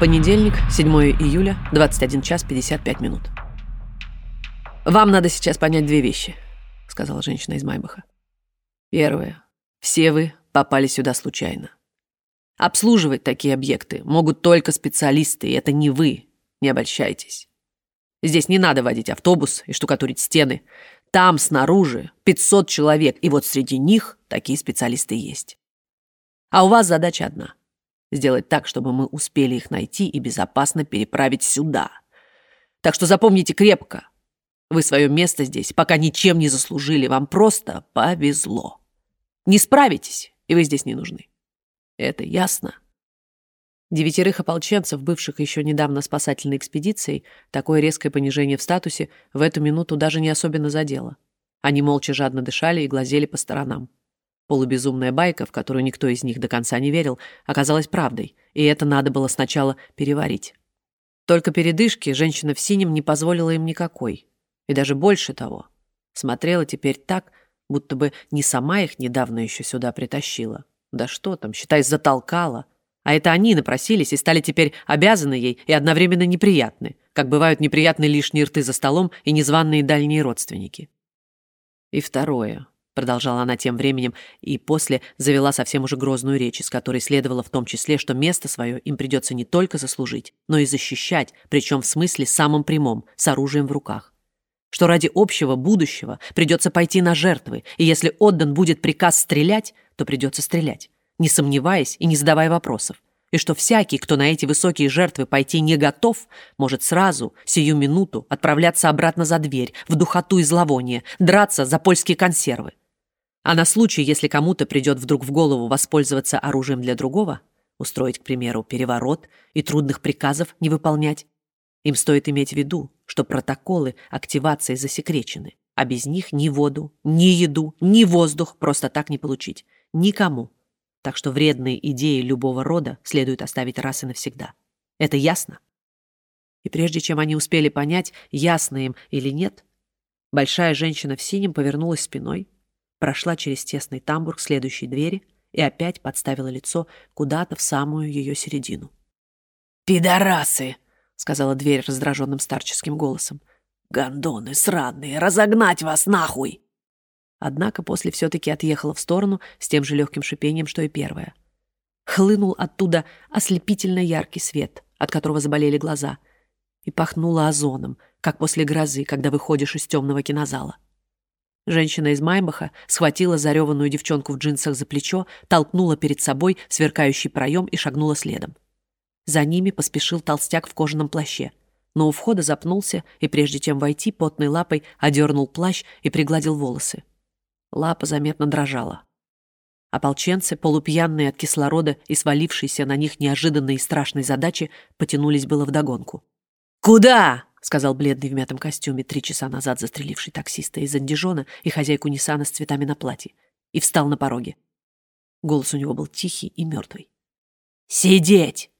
Понедельник, 7 июля, 21 час 55 минут. «Вам надо сейчас понять две вещи», — сказала женщина из Майбаха. «Первое. Все вы попали сюда случайно. Обслуживать такие объекты могут только специалисты, и это не вы, не обольщайтесь. Здесь не надо водить автобус и штукатурить стены. Там, снаружи, 500 человек, и вот среди них такие специалисты есть. А у вас задача одна Сделать так, чтобы мы успели их найти и безопасно переправить сюда. Так что запомните крепко. Вы свое место здесь пока ничем не заслужили. Вам просто повезло. Не справитесь, и вы здесь не нужны. Это ясно? Девятерых ополченцев, бывших еще недавно спасательной экспедицией, такое резкое понижение в статусе в эту минуту даже не особенно задело. Они молча жадно дышали и глазели по сторонам. Полубезумная байка, в которую никто из них до конца не верил, оказалась правдой, и это надо было сначала переварить. Только передышки женщина в синем не позволила им никакой. И даже больше того. Смотрела теперь так, будто бы не сама их недавно еще сюда притащила. Да что там, считай, затолкала. А это они напросились и стали теперь обязаны ей и одновременно неприятны, как бывают неприятны лишние рты за столом и незваные дальние родственники. И второе продолжала она тем временем, и после завела совсем уже грозную речь, из которой следовало в том числе, что место свое им придется не только заслужить, но и защищать, причем в смысле самым прямом, с оружием в руках. Что ради общего будущего придется пойти на жертвы, и если отдан будет приказ стрелять, то придется стрелять, не сомневаясь и не задавая вопросов и что всякий, кто на эти высокие жертвы пойти не готов, может сразу, сию минуту, отправляться обратно за дверь, в духоту и зловоние, драться за польские консервы. А на случай, если кому-то придет вдруг в голову воспользоваться оружием для другого, устроить, к примеру, переворот и трудных приказов не выполнять, им стоит иметь в виду, что протоколы активации засекречены, а без них ни воду, ни еду, ни воздух просто так не получить. Никому. Так что вредные идеи любого рода следует оставить раз и навсегда. Это ясно? И прежде чем они успели понять, ясно им или нет, большая женщина в синем повернулась спиной, прошла через тесный тамбур к следующей двери и опять подставила лицо куда-то в самую ее середину. «Пидорасы!» — сказала дверь раздраженным старческим голосом. «Гондоны сраные! Разогнать вас нахуй!» Однако после все-таки отъехала в сторону с тем же легким шипением, что и первая. Хлынул оттуда ослепительно яркий свет, от которого заболели глаза, и пахнуло озоном, как после грозы, когда выходишь из темного кинозала. Женщина из Майбаха схватила зареванную девчонку в джинсах за плечо, толкнула перед собой сверкающий проем и шагнула следом. За ними поспешил толстяк в кожаном плаще, но у входа запнулся и, прежде чем войти, потной лапой одернул плащ и пригладил волосы. Лапа заметно дрожала. Ополченцы, полупьяные от кислорода и свалившиеся на них неожиданной и страшной задачи, потянулись было вдогонку. «Куда?» — сказал бледный в мятом костюме, три часа назад застреливший таксиста из Андижона и хозяйку Ниссана с цветами на платье, и встал на пороге. Голос у него был тихий и мертвый. «Сидеть!»